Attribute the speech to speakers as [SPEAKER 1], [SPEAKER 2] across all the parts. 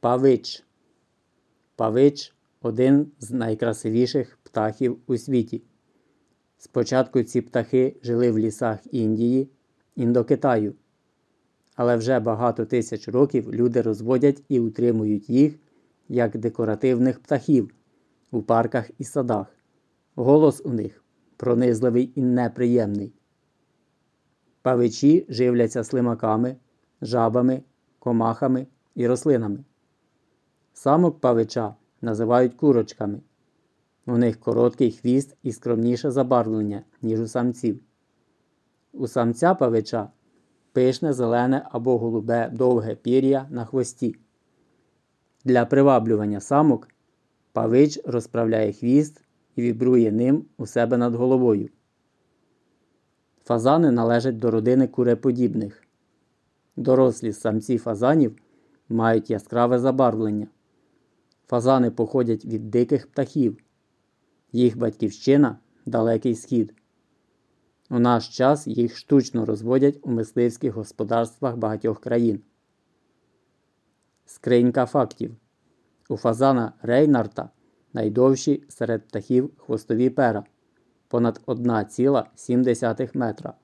[SPEAKER 1] Павич. Павич один з найкрасивіших птахів у світі. Спочатку ці птахи жили в лісах Індії, Індокитаю. Але вже багато тисяч років люди розводять і утримують їх як декоративних птахів у парках і садах. Голос у них пронизливий і неприємний. Павичі живляться слимаками, жабами, комахами і рослинами. Самок павича називають курочками. У них короткий хвіст і скромніше забарвлення, ніж у самців. У самця павича пишне зелене або голубе довге пір'я на хвості. Для приваблювання самок павич розправляє хвіст і вібрує ним у себе над головою. Фазани належать до родини куреподібних. Дорослі самці фазанів мають яскраве забарвлення. Фазани походять від диких птахів. Їх батьківщина далекий схід. У наш час їх штучно розводять у мисливських господарствах багатьох країн. Скринька фактів. У фазана Рейнарта найдовші серед птахів хвостові пера понад 1,7 метра.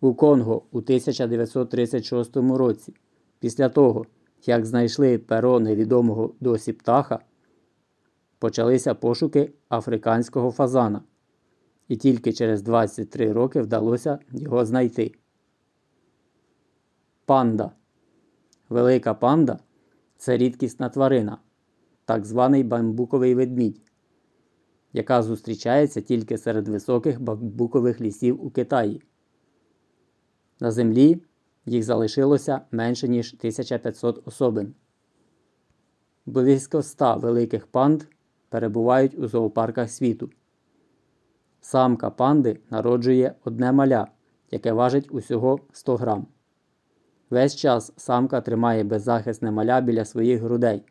[SPEAKER 1] У Конго у 1936 році, після того, як знайшли перо невідомого досі птаха, почалися пошуки африканського фазана, і тільки через 23 роки вдалося його знайти. Панда. Велика панда це рідкісна тварина, так званий бамбуковий ведмідь, яка зустрічається тільки серед високих бамбукових лісів у Китаї. На землі їх залишилося менше ніж 1500 особин. Близько 100 великих панд перебувають у зоопарках світу. Самка панди народжує одне маля, яке важить усього 100 грам. Весь час самка тримає беззахисне маля біля своїх грудей.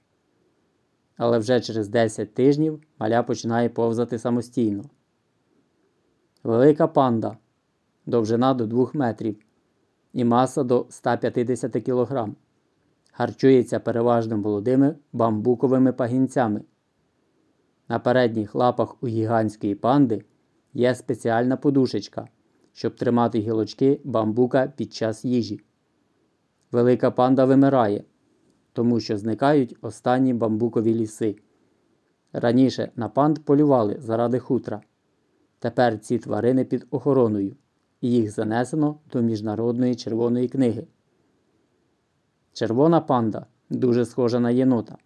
[SPEAKER 1] Але вже через 10 тижнів маля починає повзати самостійно. Велика панда довжина до 2 метрів і маса до 150 кг. Харчується переважно молодими бамбуковими пагінцями. На передніх лапах у гігантської панди є спеціальна подушечка, щоб тримати гілочки бамбука під час їжі. Велика панда вимирає, тому що зникають останні бамбукові ліси. Раніше на панд полювали заради хутра. Тепер ці тварини під охороною, їх занесено до Міжнародної червоної книги. Червона панда дуже схожа на єнота.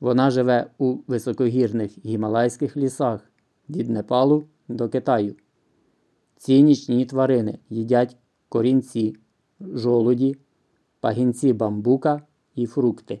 [SPEAKER 1] Вона живе у високогірних гімалайських лісах від Непалу до Китаю. Ці нічні тварини їдять корінці, жолуді, пагінці бамбука і фрукти.